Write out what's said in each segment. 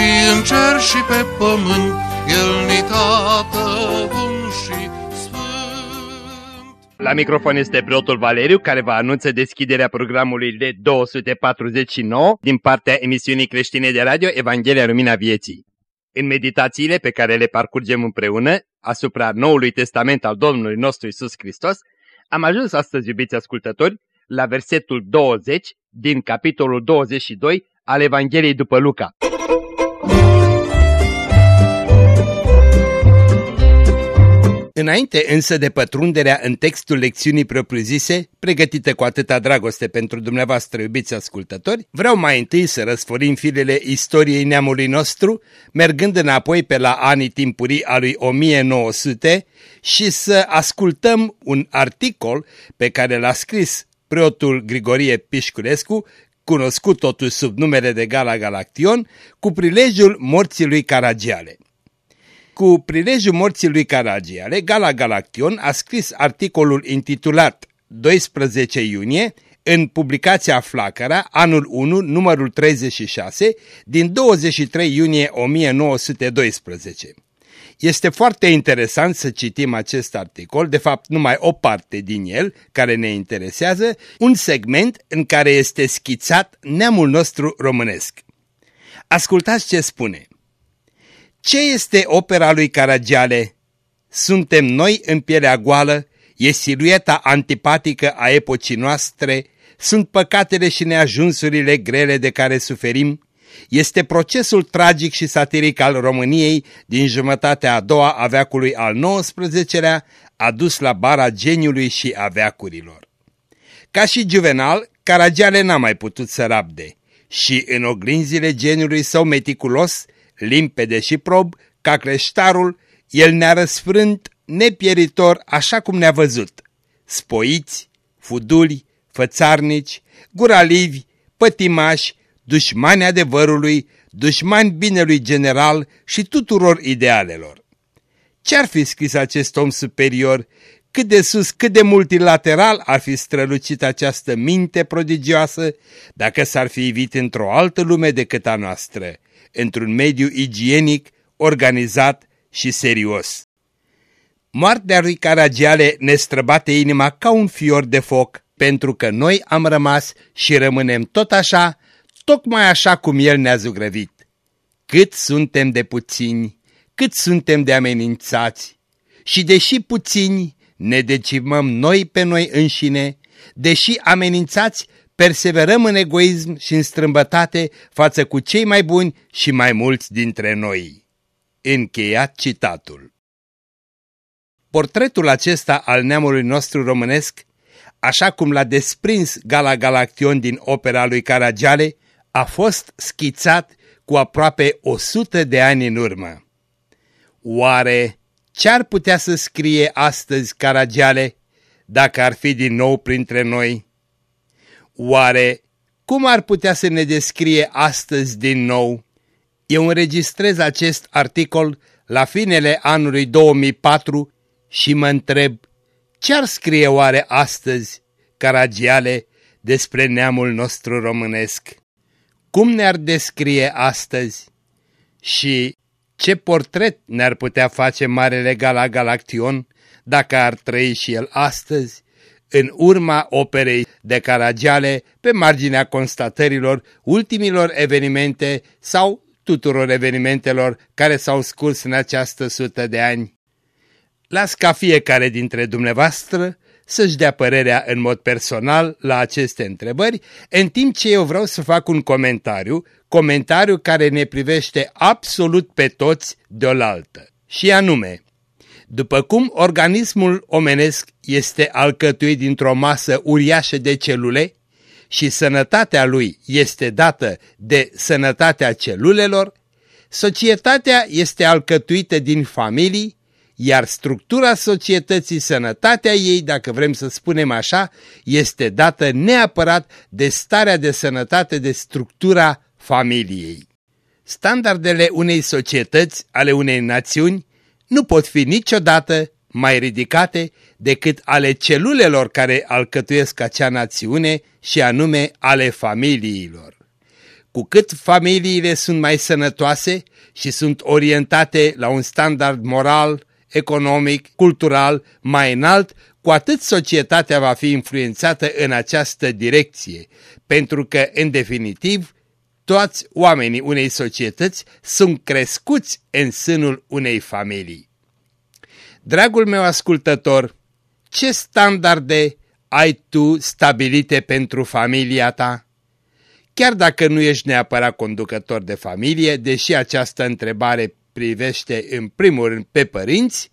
și în cer și pe pământ, El ni tată bun și sfânt. La microfon este preotul Valeriu care va anunță deschiderea programului de 249 din partea emisiunii creștine de radio Evanghelia Lumina Vieții. În meditațiile pe care le parcurgem împreună asupra Noului Testament al Domnului nostru Isus Hristos, am ajuns astăzi, iubiți ascultători, la versetul 20 din capitolul 22 al Evangheliei după Luca. Înainte însă de pătrunderea în textul lecțiunii propriu-zise, pregătită cu atâta dragoste pentru dumneavoastră, iubiți ascultători, vreau mai întâi să răsforim filele istoriei neamului nostru, mergând înapoi pe la anii timpurii a lui 1900 și să ascultăm un articol pe care l-a scris preotul Grigorie Pișculescu, cunoscut totuși sub numele de Gala Galaction, cu prilejul morții lui Caragiale. Cu prilejul morții lui Caragiale, Gala Galaction a scris articolul intitulat 12 iunie în publicația Flacăra, anul 1, numărul 36, din 23 iunie 1912. Este foarte interesant să citim acest articol, de fapt numai o parte din el care ne interesează, un segment în care este schițat neamul nostru românesc. Ascultați ce spune. Ce este opera lui Caragiale? Suntem noi în pielea goală, e silueta antipatică a epocii noastre, sunt păcatele și neajunsurile grele de care suferim, este procesul tragic și satiric al României din jumătatea a doua a veacului al XIX-lea, adus la bara geniului și a veacurilor. Ca și Juvenal, Caragiale n-a mai putut să rabde și în oglinzile geniului său meticulos, limpede și prob, ca creștarul, el ne-a răsfrânt nepieritor așa cum ne-a văzut. Spoiți, fuduli, fățarnici, guralivi, pătimași, dușmani adevărului, dușmani binelui general și tuturor idealelor. Ce-ar fi scris acest om superior? Cât de sus, cât de multilateral ar fi strălucit această minte prodigioasă dacă s-ar fi ivit într-o altă lume decât a noastră, într-un mediu igienic, organizat și serios. Moartea lui Caragiale ne străbate inima ca un fior de foc, pentru că noi am rămas și rămânem tot așa, tocmai așa cum el ne-a zugrăvit. Cât suntem de puțini, cât suntem de amenințați, și deși puțini, ne decimăm noi pe noi înșine, deși amenințați, perseverăm în egoism și în strâmbătate față cu cei mai buni și mai mulți dintre noi. Încheiat citatul. Portretul acesta al neamului nostru românesc, așa cum l-a desprins Gala Galaction din opera lui Caragiale, a fost schițat cu aproape o sută de ani în urmă. Oare ce-ar putea să scrie astăzi Caragiale dacă ar fi din nou printre noi? Oare cum ar putea să ne descrie astăzi din nou? Eu înregistrez acest articol la finele anului 2004 și mă întreb ce-ar scrie oare astăzi Caragiale despre neamul nostru românesc? Cum ne-ar descrie astăzi? Și ce portret ne-ar putea face Marele Gala Galaction dacă ar trăi și el astăzi? În urma operei de Caragiale, pe marginea constatărilor ultimilor evenimente sau tuturor evenimentelor care s-au scurs în această sută de ani. Las ca fiecare dintre dumneavoastră să-și dea părerea în mod personal la aceste întrebări, în timp ce eu vreau să fac un comentariu, comentariu care ne privește absolut pe toți deolaltă. Și anume, după cum organismul omenesc este alcătuit dintr-o masă uriașă de celule și sănătatea lui este dată de sănătatea celulelor, Societatea este alcătuită din familii, iar structura societății, sănătatea ei, dacă vrem să spunem așa, este dată neapărat de starea de sănătate, de structura familiei. Standardele unei societăți, ale unei națiuni, nu pot fi niciodată mai ridicate decât ale celulelor care alcătuiesc acea națiune și anume ale familiilor. Cu cât familiile sunt mai sănătoase și sunt orientate la un standard moral, economic, cultural mai înalt, cu atât societatea va fi influențată în această direcție, pentru că, în definitiv, toți oamenii unei societăți sunt crescuți în sânul unei familii. Dragul meu ascultător, ce standarde ai tu stabilite pentru familia ta? Chiar dacă nu ești neapărat conducător de familie, deși această întrebare privește în primul rând pe părinți,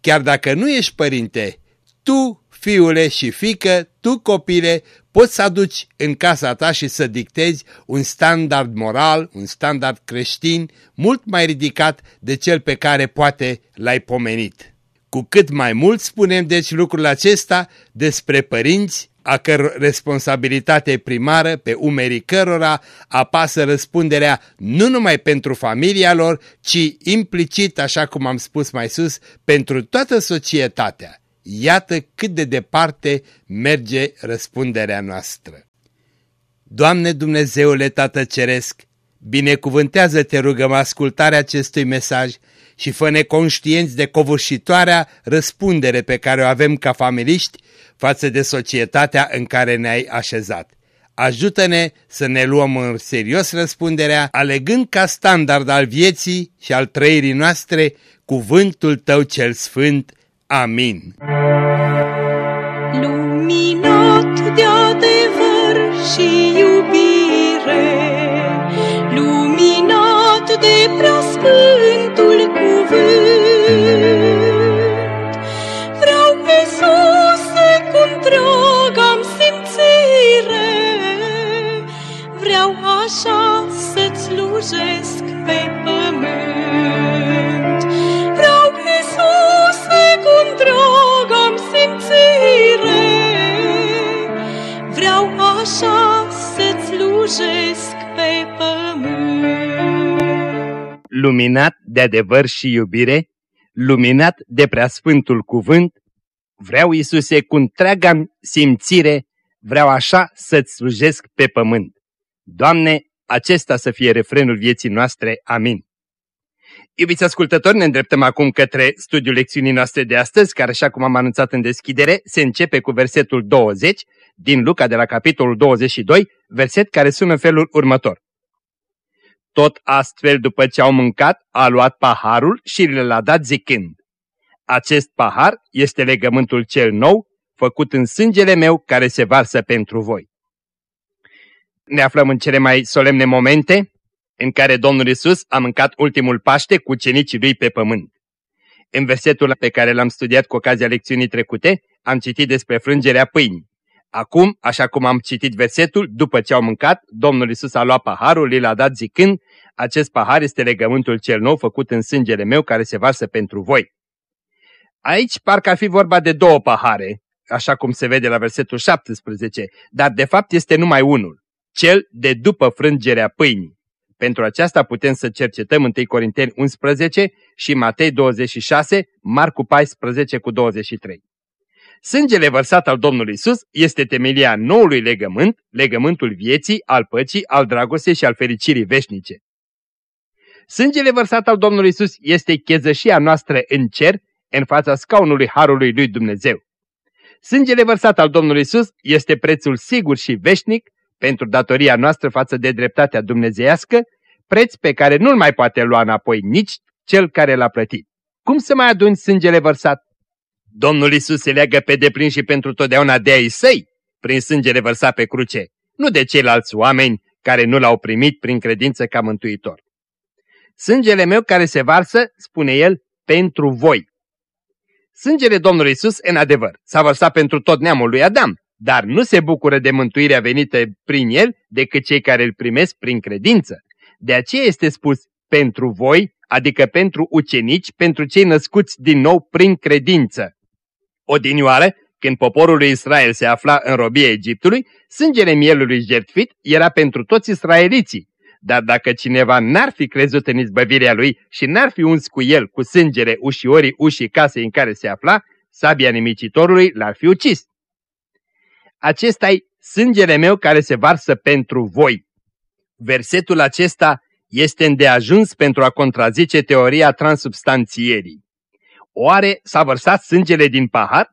chiar dacă nu ești părinte, tu, fiule și fică, tu, copile, poți să aduci în casa ta și să dictezi un standard moral, un standard creștin, mult mai ridicat de cel pe care poate l-ai pomenit. Cu cât mai mult spunem deci lucrul acesta despre părinți, a căror responsabilitate primară pe umerii cărora apasă răspunderea nu numai pentru familia lor, ci implicit, așa cum am spus mai sus, pentru toată societatea. Iată cât de departe merge răspunderea noastră. Doamne Dumnezeule Tată Ceresc, binecuvântează-te rugăm ascultarea acestui mesaj și fă-ne conștienți de covârșitoarea răspundere pe care o avem ca familiști față de societatea în care ne-ai așezat. Ajută-ne să ne luăm în serios răspunderea, alegând ca standard al vieții și al trăirii noastre cuvântul Tău cel Sfânt. Amin. Luminat de adevăr și iubire, luminat de preasfântul cuvânt, așa să-ți slujesc slujesc pe pământ. Luminat de adevăr și iubire, luminat de preasfântul cuvânt, vreau, Iisuse, cu întreaga simțire, vreau așa să-ți slujesc pe pământ. Doamne, acesta să fie refrenul vieții noastre. Amin. Iubiți ascultători, ne îndreptăm acum către studiul lecțiunii noastre de astăzi, care, așa cum am anunțat în deschidere, se începe cu versetul 20 din Luca de la capitolul 22, verset care sună în felul următor. Tot astfel, după ce au mâncat, a luat paharul și l-a dat zicând, Acest pahar este legământul cel nou, făcut în sângele meu care se varsă pentru voi ne aflăm în cele mai solemne momente în care Domnul Isus a mâncat ultimul Paște cu cenicii lui pe pământ. În versetul pe care l-am studiat cu ocazia lecțiunii trecute, am citit despre frângerea pâinii. Acum, așa cum am citit versetul, după ce au mâncat, Domnul Isus a luat paharul, l-a dat zicând, acest pahar este legământul cel nou făcut în sângele meu care se varsă pentru voi. Aici parcă ar fi vorba de două pahare, așa cum se vede la versetul 17, dar de fapt este numai unul cel de după frângerea pâinii. Pentru aceasta putem să cercetăm 1 Corinteni 11 și Matei 26, Marcu 14 cu 23. Sângele vărsat al Domnului Isus este temelia noului legământ, legământul vieții, al păcii, al dragostei și al fericirii veșnice. Sângele vărsat al Domnului Isus este chezășia noastră în cer, în fața scaunului Harului lui Dumnezeu. Sângele vărsat al Domnului Isus este prețul sigur și veșnic pentru datoria noastră față de dreptatea dumnezeiască, preț pe care nu-l mai poate lua înapoi nici cel care l-a plătit. Cum să mai aduni sângele vărsat? Domnul Isus se leagă pe deplin și pentru totdeauna de ai săi, prin sângele vărsat pe cruce, nu de ceilalți oameni care nu l-au primit prin credință ca mântuitor. Sângele meu care se varsă, spune el, pentru voi. Sângele Domnului Isus, în adevăr, s-a vărsat pentru tot neamul lui Adam, dar nu se bucură de mântuirea venită prin el decât cei care îl primesc prin credință. De aceea este spus pentru voi, adică pentru ucenici, pentru cei născuți din nou prin credință. Odinioară, când poporul lui Israel se afla în robie Egiptului, sângele mielului jertfit era pentru toți israeliții. Dar dacă cineva n-ar fi crezut în izbăvirea lui și n-ar fi uns cu el cu sângele ușiorii ușii casei în care se afla, sabia nimicitorului l-ar fi ucis. acesta e sângele meu care se varsă pentru voi. Versetul acesta este îndeajuns pentru a contrazice teoria transubstanțierii. Oare s-a vărsat sângele din pahar?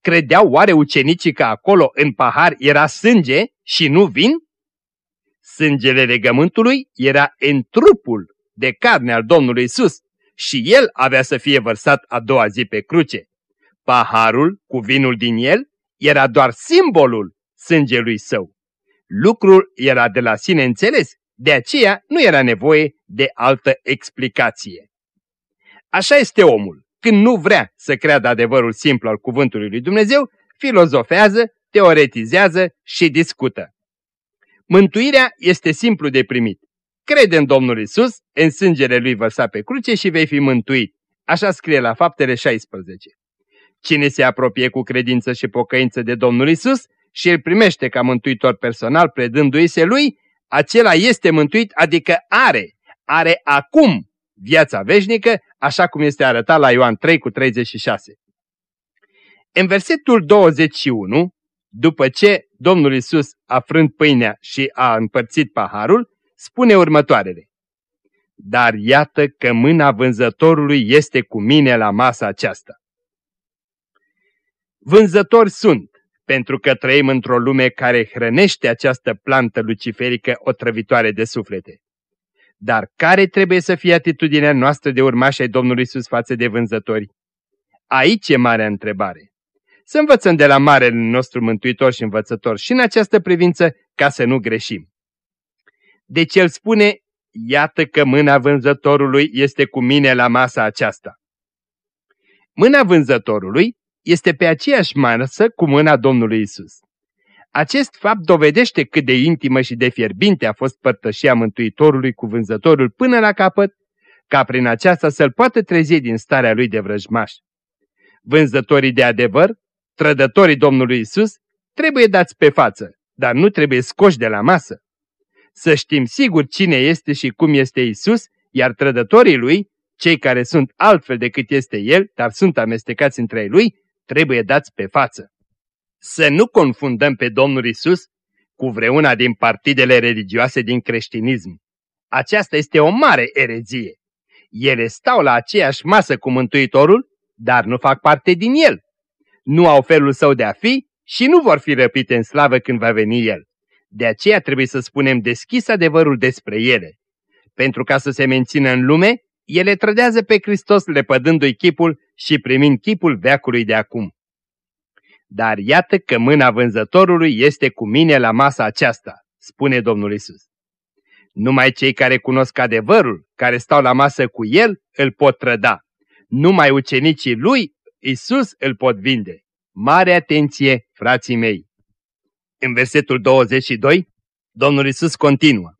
Credeau oare ucenicii că acolo în pahar era sânge și nu vin? Sângele legământului era în trupul de carne al Domnului Isus și el avea să fie vărsat a doua zi pe cruce. Paharul cu vinul din el era doar simbolul sângelui său. Lucrul era de la sine înțeles, de aceea nu era nevoie de altă explicație. Așa este omul. Când nu vrea să creadă adevărul simplu al cuvântului lui Dumnezeu, filozofează, teoretizează și discută. Mântuirea este simplu de primit. Crede în Domnul Isus, în sângele lui vărsat pe cruce și vei fi mântuit. Așa scrie la faptele 16. Cine se apropie cu credință și pocăință de Domnul Isus și îl primește ca mântuitor personal predându-i se lui, acela este mântuit, adică are, are acum viața veșnică, așa cum este arătat la Ioan 3 cu 36. În versetul 21, după ce Domnul Isus a frânt pâinea și a împărțit paharul, spune următoarele. Dar iată că mâna vânzătorului este cu mine la masa aceasta. Vânzători sunt, pentru că trăim într-o lume care hrănește această plantă luciferică otrăvitoare de suflete. Dar care trebuie să fie atitudinea noastră de urmași ai Domnului Isus față de vânzători? Aici e marea întrebare. Să învățăm de la marele nostru mântuitor și învățător și în această privință ca să nu greșim. Deci el spune, iată că mâna vânzătorului este cu mine la masa aceasta. Mâna vânzătorului este pe aceeași masă cu mâna Domnului Isus. Acest fapt dovedește cât de intimă și de fierbinte a fost părtășia Mântuitorului cu vânzătorul până la capăt, ca prin aceasta să-l poată trezi din starea lui de vrăjmaș. Vânzătorii de adevăr, trădătorii Domnului Isus, trebuie dați pe față, dar nu trebuie scoși de la masă. Să știm sigur cine este și cum este Isus, iar trădătorii lui, cei care sunt altfel decât este El, dar sunt amestecați între ei lui, trebuie dați pe față. Să nu confundăm pe Domnul Isus cu vreuna din partidele religioase din creștinism. Aceasta este o mare erezie. Ele stau la aceeași masă cu Mântuitorul, dar nu fac parte din el. Nu au felul său de a fi și nu vor fi răpite în slavă când va veni el. De aceea trebuie să spunem deschis adevărul despre ele. Pentru ca să se mențină în lume, ele trădează pe Hristos lepădându-i chipul și primind chipul veacului de acum. Dar iată că mâna vânzătorului este cu mine la masa aceasta, spune Domnul Isus. Numai cei care cunosc adevărul, care stau la masă cu el, îl pot trăda. Numai ucenicii lui, Isus, îl pot vinde. Mare atenție, frații mei! În versetul 22, Domnul Isus continuă.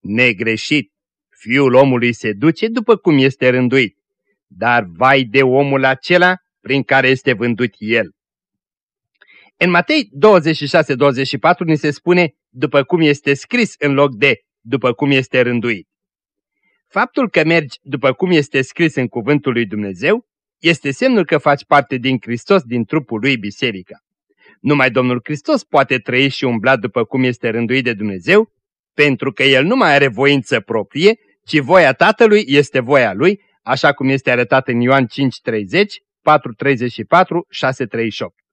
Negreșit, fiul omului se duce după cum este rânduit, dar vai de omul acela prin care este vândut el. În Matei 26-24 ni se spune după cum este scris în loc de după cum este rânduit. Faptul că mergi după cum este scris în cuvântul lui Dumnezeu este semnul că faci parte din Hristos, din trupul lui biserica. Numai Domnul Hristos poate trăi și umbla după cum este rânduit de Dumnezeu, pentru că El nu mai are voință proprie, ci voia Tatălui este voia Lui, așa cum este arătat în Ioan 5.30, 4.34, 6.38.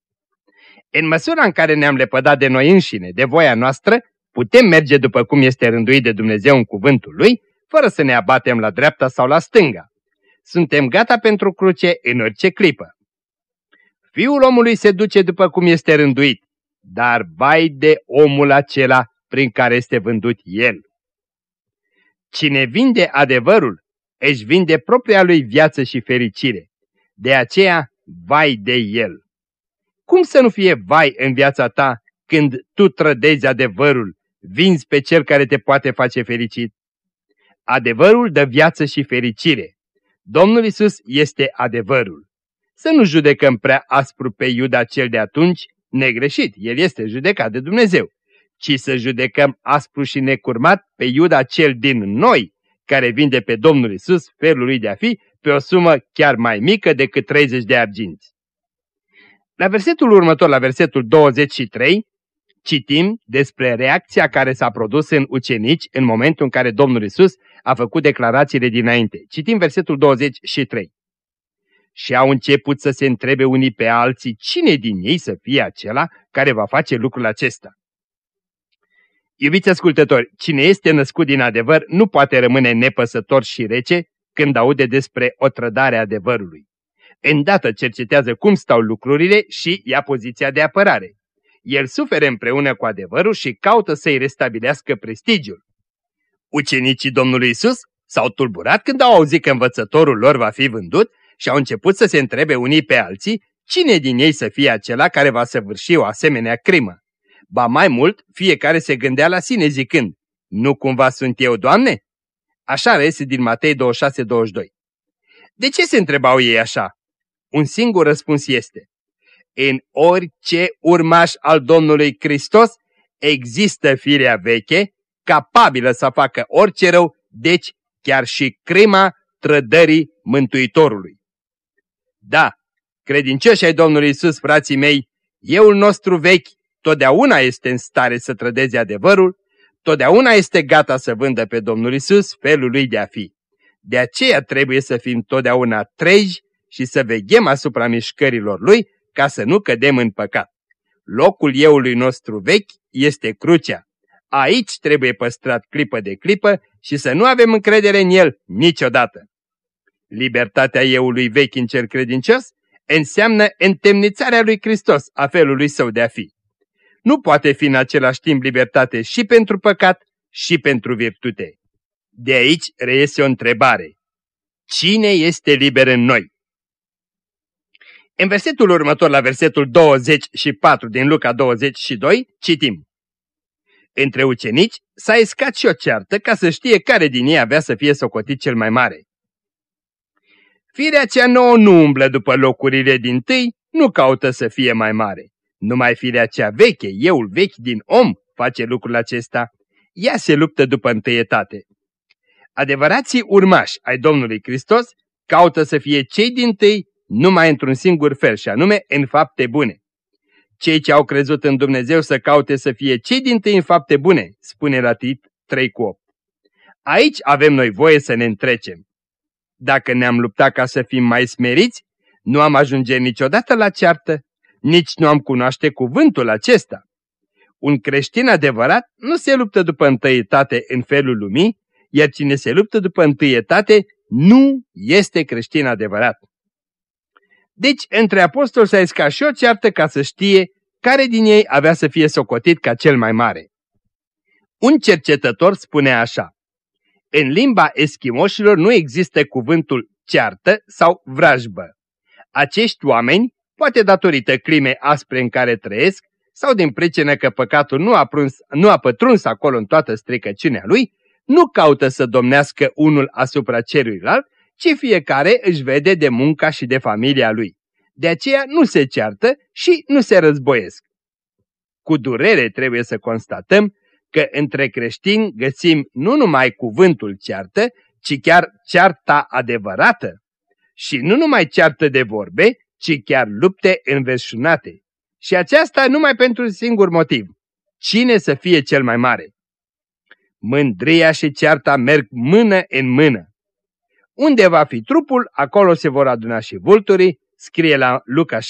În măsura în care ne-am lepădat de noi înșine, de voia noastră, putem merge după cum este rânduit de Dumnezeu în cuvântul Lui, fără să ne abatem la dreapta sau la stânga. Suntem gata pentru cruce în orice clipă. Fiul omului se duce după cum este rânduit, dar vai de omul acela prin care este vândut el. Cine vinde adevărul, își vinde propria lui viață și fericire. De aceea, vai de el. Cum să nu fie vai în viața ta când tu trădezi adevărul, vinzi pe cel care te poate face fericit? Adevărul dă viață și fericire. Domnul Isus este adevărul. Să nu judecăm prea aspru pe Iuda cel de atunci, negreșit, el este judecat de Dumnezeu, ci să judecăm aspru și necurmat pe Iuda cel din noi, care vinde pe Domnul Isus felul lui de a fi pe o sumă chiar mai mică decât 30 de arginți. La versetul următor, la versetul 23, citim despre reacția care s-a produs în ucenici în momentul în care Domnul Isus a făcut declarațiile dinainte. Citim versetul 23. Și au început să se întrebe unii pe alții cine din ei să fie acela care va face lucrul acesta. Iubiți ascultători, cine este născut din adevăr nu poate rămâne nepăsător și rece când aude despre o trădare adevărului. Îndată cercetează cum stau lucrurile și ia poziția de apărare. El suferă împreună cu adevărul și caută să-i restabilească prestigiul. Ucenicii Domnului Isus s-au tulburat când au auzit că învățătorul lor va fi vândut și au început să se întrebe unii pe alții cine din ei să fie acela care va săvârși o asemenea crimă. Ba mai mult, fiecare se gândea la sine zicând, nu cumva sunt eu, Doamne? Așa reiese din Matei 26-22. De ce se întrebau ei așa? Un singur răspuns este, în orice urmaș al Domnului Hristos există firea veche, capabilă să facă orice rău, deci chiar și crima trădării Mântuitorului. Da, credincioși ai Domnului Isus, frații mei, euul nostru vechi totdeauna este în stare să trădeze adevărul, totdeauna este gata să vândă pe Domnul Isus felul lui de a fi. De aceea trebuie să fim totdeauna treji și să veghem asupra mișcărilor lui ca să nu cădem în păcat. Locul euului nostru vechi este crucea. Aici trebuie păstrat clipă de clipă și să nu avem încredere în el niciodată. Libertatea euului vechi în cer credincios înseamnă întemnițarea lui Hristos a felului său de a fi. Nu poate fi în același timp libertate și pentru păcat și pentru virtute. De aici reiese o întrebare. Cine este liber în noi? În versetul următor, la versetul 24 din Luca 22, citim. Între ucenici s-a escat și o ceartă ca să știe care din ei avea să fie socotit cel mai mare. Firea cea nouă nu umblă după locurile din tâi, nu caută să fie mai mare. Numai firea cea veche, euul vechi din om, face lucrul acesta. Ea se luptă după întâietate. Adevărații urmași ai Domnului Hristos caută să fie cei din tâi numai într-un singur fel și anume în fapte bune. Cei ce au crezut în Dumnezeu să caute să fie cei din tâi în fapte bune, spune la Tit 3 cu 8. Aici avem noi voie să ne întrecem. Dacă ne-am luptat ca să fim mai smeriți, nu am ajunge niciodată la ceartă, nici nu am cunoaște cuvântul acesta. Un creștin adevărat nu se luptă după întâietate în felul lumii, iar cine se luptă după întâietate nu este creștin adevărat. Deci, între apostoli s-a iscat și o ceartă ca să știe care din ei avea să fie socotit ca cel mai mare. Un cercetător spune așa, în limba eschimoșilor nu există cuvântul ceartă sau vrajbă. Acești oameni, poate datorită crimei aspre în care trăiesc, sau din pricină că păcatul nu a, pruns, nu a pătruns acolo în toată stricăciunea lui, nu caută să domnească unul asupra celuilalt, ci fiecare își vede de munca și de familia lui. De aceea nu se ceartă și nu se războiesc. Cu durere trebuie să constatăm că între creștini găsim nu numai cuvântul ceartă, ci chiar cearta adevărată. Și nu numai ceartă de vorbe, ci chiar lupte înverșunate. Și aceasta numai pentru un singur motiv. Cine să fie cel mai mare? Mândria și cearta merg mână în mână. Unde va fi trupul, acolo se vor aduna și vulturii, scrie la Luca 17:37.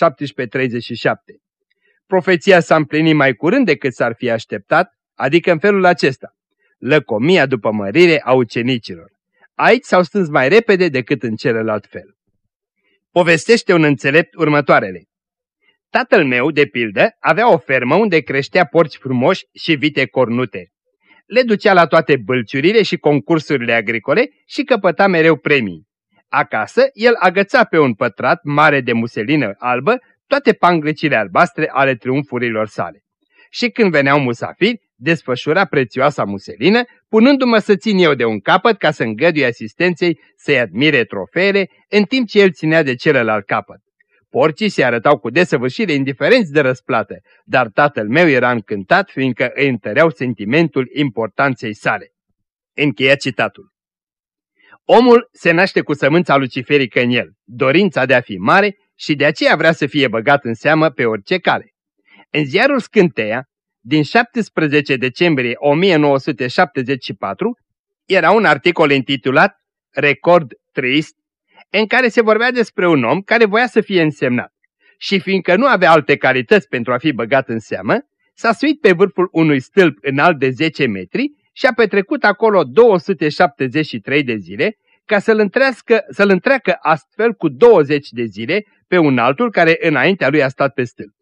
Profeția s-a împlinit mai curând decât s-ar fi așteptat, adică în felul acesta. Lăcomia după mărire a ucenicilor. Aici s-au stâns mai repede decât în celălalt fel. Povestește un înțelept următoarele. Tatăl meu, de pildă, avea o fermă unde creștea porci frumoși și vite cornute le ducea la toate bălciurile și concursurile agricole și căpăta mereu premii. Acasă, el agăța pe un pătrat mare de muselină albă toate pangrecile albastre ale triumfurilor sale. Și când veneau musafiri, desfășura prețioasa muselină, punându-mă să țin eu de un capăt ca să îngădui asistenței să-i admire trofeele, în timp ce el ținea de celălalt capăt. Porcii se arătau cu desăvârșire indiferenți de răsplată, dar tatăl meu era încântat fiindcă îi întăreau sentimentul importanței sale. Încheia citatul. Omul se naște cu sămânța luciferică în el, dorința de a fi mare și de aceea vrea să fie băgat în seamă pe orice cale. În ziarul Scânteia, din 17 decembrie 1974, era un articol intitulat Record trist, în care se vorbea despre un om care voia să fie însemnat. Și fiindcă nu avea alte calități pentru a fi băgat în seamă, s-a suit pe vârful unui stâlp înalt de 10 metri și a petrecut acolo 273 de zile ca să-l întrească, să întreacă astfel cu 20 de zile pe un altul care înaintea lui a stat pe stâlp.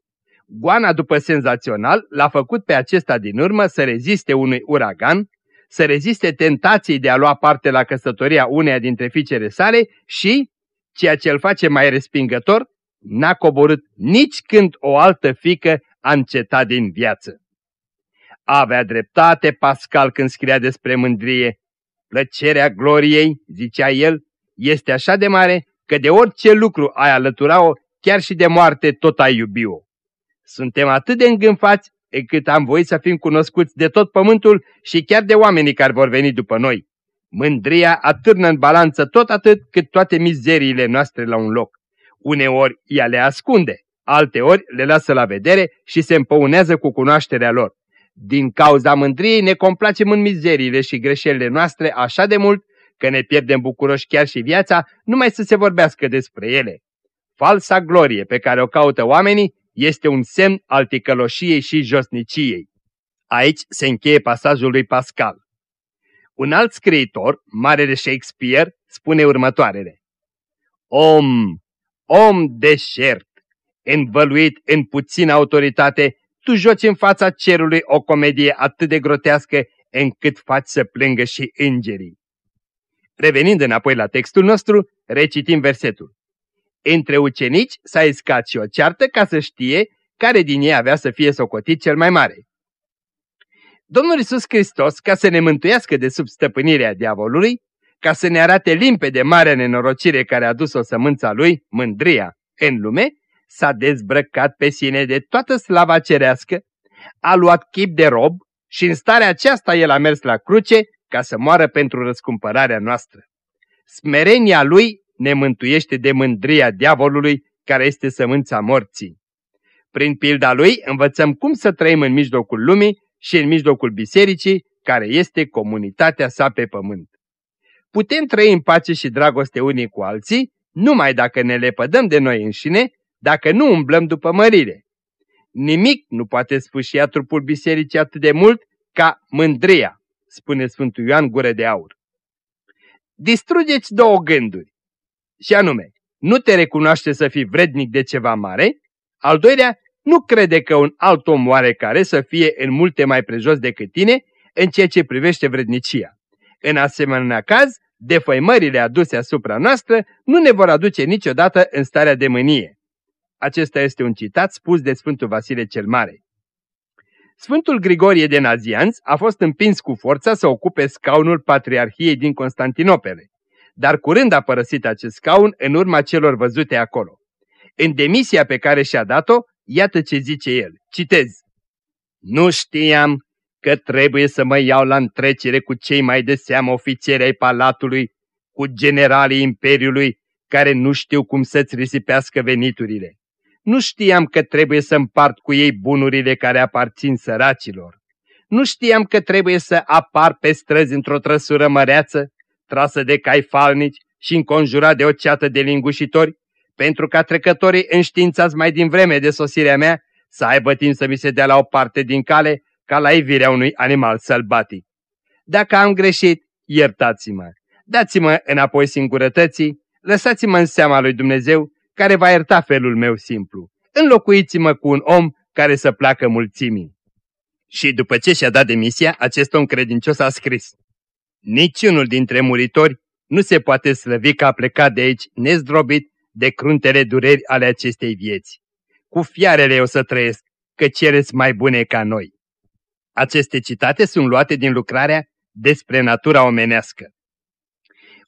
Goana, după senzațional, l-a făcut pe acesta din urmă să reziste unui uragan, să reziste tentației de a lua parte la căsătoria uneia dintre fiicele sale și, ceea ce îl face mai respingător, n-a coborât nici când o altă fică a încetat din viață. Avea dreptate Pascal când scria despre mândrie. Plăcerea gloriei, zicea el, este așa de mare că de orice lucru ai alătura-o, chiar și de moarte tot ai iubi-o. Suntem atât de îngânfați încât am voit să fim cunoscuți de tot pământul și chiar de oamenii care vor veni după noi. Mândria atârnă în balanță tot atât cât toate mizeriile noastre la un loc. Uneori ea le ascunde, alteori le lasă la vedere și se împăunează cu cunoașterea lor. Din cauza mândriei ne complacem în mizeriile și greșelile noastre așa de mult că ne pierdem bucuroși chiar și viața numai să se vorbească despre ele. Falsa glorie pe care o caută oamenii este un semn al ticăloșiei și josniciei. Aici se încheie pasajul lui Pascal. Un alt scriitor, marele Shakespeare, spune următoarele. Om, om deșert, învăluit în puțină autoritate, tu joci în fața cerului o comedie atât de grotească încât faci să plângă și îngerii. Revenind înapoi la textul nostru, recitim versetul. Între ucenici s-a iscat și o ceartă ca să știe care din ei avea să fie socotit cel mai mare. Domnul Isus Hristos, ca să ne mântuiască de sub stăpânirea diavolului, ca să ne arate limpede marea nenorocire care a dus o sămânța lui, mândria, în lume, s-a dezbrăcat pe sine de toată slava cerească, a luat chip de rob și în starea aceasta el a mers la cruce ca să moară pentru răscumpărarea noastră. Smerenia lui ne mântuiește de mândria diavolului care este sămânța morții. Prin pilda lui învățăm cum să trăim în mijlocul lumii și în mijlocul bisericii, care este comunitatea sa pe pământ. Putem trăi în pace și dragoste unii cu alții numai dacă ne lepădăm de noi înșine, dacă nu umblăm după mărire. Nimic nu poate sfâșia trupul bisericii atât de mult ca mândria, spune Sfântul Ioan Gură de Aur. Distrugeți două gânduri, și anume, nu te recunoaște să fii vrednic de ceva mare, al doilea, nu crede că un alt om oarecare să fie în multe mai prejos decât tine în ceea ce privește vrednicia. În asemenea caz, defăimările aduse asupra noastră nu ne vor aduce niciodată în starea de mânie. Acesta este un citat spus de Sfântul Vasile cel Mare. Sfântul Grigorie de Nazianț a fost împins cu forța să ocupe scaunul Patriarhiei din Constantinopele, dar curând a părăsit acest scaun în urma celor văzute acolo. În demisia pe care și-a dat-o, iată ce zice el, citez. Nu știam că trebuie să mă iau la întrecere cu cei mai de seamă ofițeri ai palatului, cu generalii imperiului, care nu știu cum să-ți risipească veniturile. Nu știam că trebuie să împart cu ei bunurile care aparțin săracilor. Nu știam că trebuie să apar pe străzi într-o trăsură măreață, trasă de cai falnici și înconjurat de o ceată de lingușitori, pentru ca trecătorii înștiințați mai din vreme de sosirea mea să aibă timp să mi se dea la o parte din cale ca la ivirea unui animal sălbatic. Dacă am greșit, iertați-mă, dați-mă înapoi singurătății, lăsați-mă în seama lui Dumnezeu care va ierta felul meu simplu. Înlocuiți-mă cu un om care să placă mulțimii. Și după ce și-a dat demisia, acest om credincios a scris. Niciunul dintre muritori nu se poate slăvi că a plecat de aici nezdrobit de cruntele dureri ale acestei vieți. Cu fiarele o să trăiesc, că cereți mai bune ca noi. Aceste citate sunt luate din lucrarea despre natura omenească.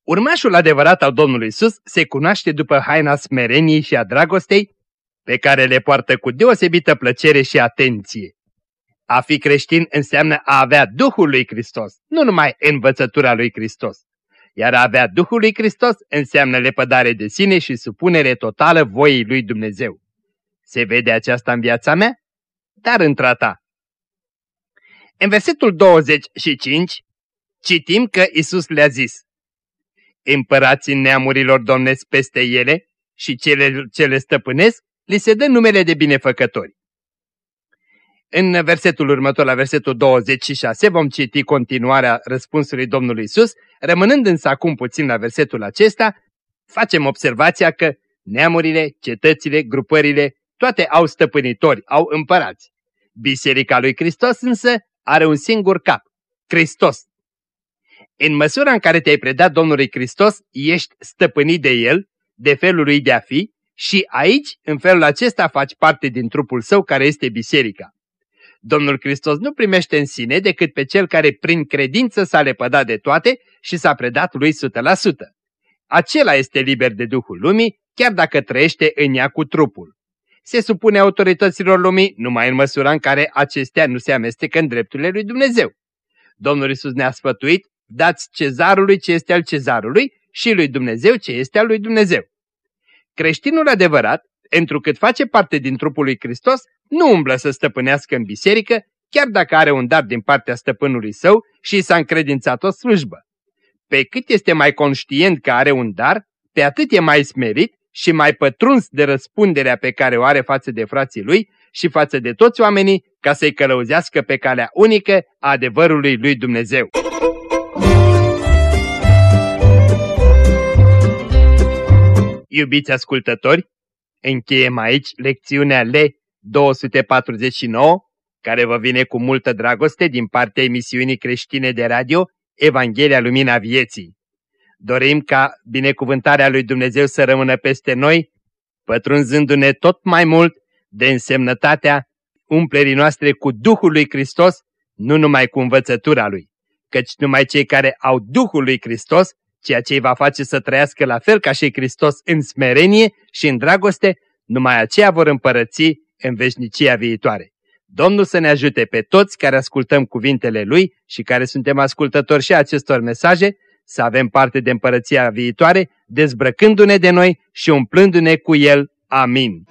Urmașul adevărat al Domnului Isus se cunoaște după haina smereniei și a dragostei, pe care le poartă cu deosebită plăcere și atenție. A fi creștin înseamnă a avea Duhul lui Hristos, nu numai învățătura lui Hristos. Iar a avea Duhul lui Hristos înseamnă lepădare de sine și supunere totală voii lui Dumnezeu. Se vede aceasta în viața mea? Dar într-a În versetul 25 citim că Isus le-a zis Împărații neamurilor domnesc peste ele și cele ce le stăpânesc li se dă numele de binefăcători. În versetul următor, la versetul 26, vom citi continuarea răspunsului Domnului Isus, rămânând însă acum puțin la versetul acesta, facem observația că neamurile, cetățile, grupările, toate au stăpânitori, au împărați. Biserica lui Hristos însă are un singur cap, Hristos. În măsura în care te-ai predat Domnului Hristos, ești stăpânit de El, de felul lui de a fi și aici, în felul acesta, faci parte din trupul său care este biserica. Domnul Hristos nu primește în sine decât pe cel care prin credință s-a lepădat de toate și s-a predat lui 100%. Acela este liber de Duhul lumii, chiar dacă trăiește în ea cu trupul. Se supune autorităților lumii numai în măsura în care acestea nu se amestecă în drepturile lui Dumnezeu. Domnul Isus ne-a sfătuit, dați cezarului ce este al cezarului și lui Dumnezeu ce este al lui Dumnezeu. Creștinul adevărat, întrucât face parte din trupul lui Hristos, nu umblă să stăpânească în biserică, chiar dacă are un dar din partea stăpânului său și s-a încredințat o slujbă. Pe cât este mai conștient că are un dar, pe atât e mai smerit și mai pătruns de răspunderea pe care o are față de frații lui și față de toți oamenii ca să-i călăuzească pe calea unică a adevărului lui Dumnezeu. Iubiți ascultători, încheiem aici lecțiunea L 249, care vă vine cu multă dragoste din partea emisiunii creștine de radio Evanghelia Lumina Vieții. Dorim ca binecuvântarea lui Dumnezeu să rămână peste noi, pătrunzându-ne tot mai mult de însemnătatea umplerii noastre cu Duhul lui Hristos, nu numai cu învățătura Lui, căci numai cei care au Duhul lui Hristos, ceea ce îi va face să trăiască la fel ca și Hristos în smerenie și în dragoste, numai aceia vor împărăți în veșnicia viitoare. Domnul să ne ajute pe toți care ascultăm cuvintele Lui și care suntem ascultători și acestor mesaje, să avem parte de împărăția viitoare, dezbrăcându-ne de noi și umplându-ne cu El. Amin.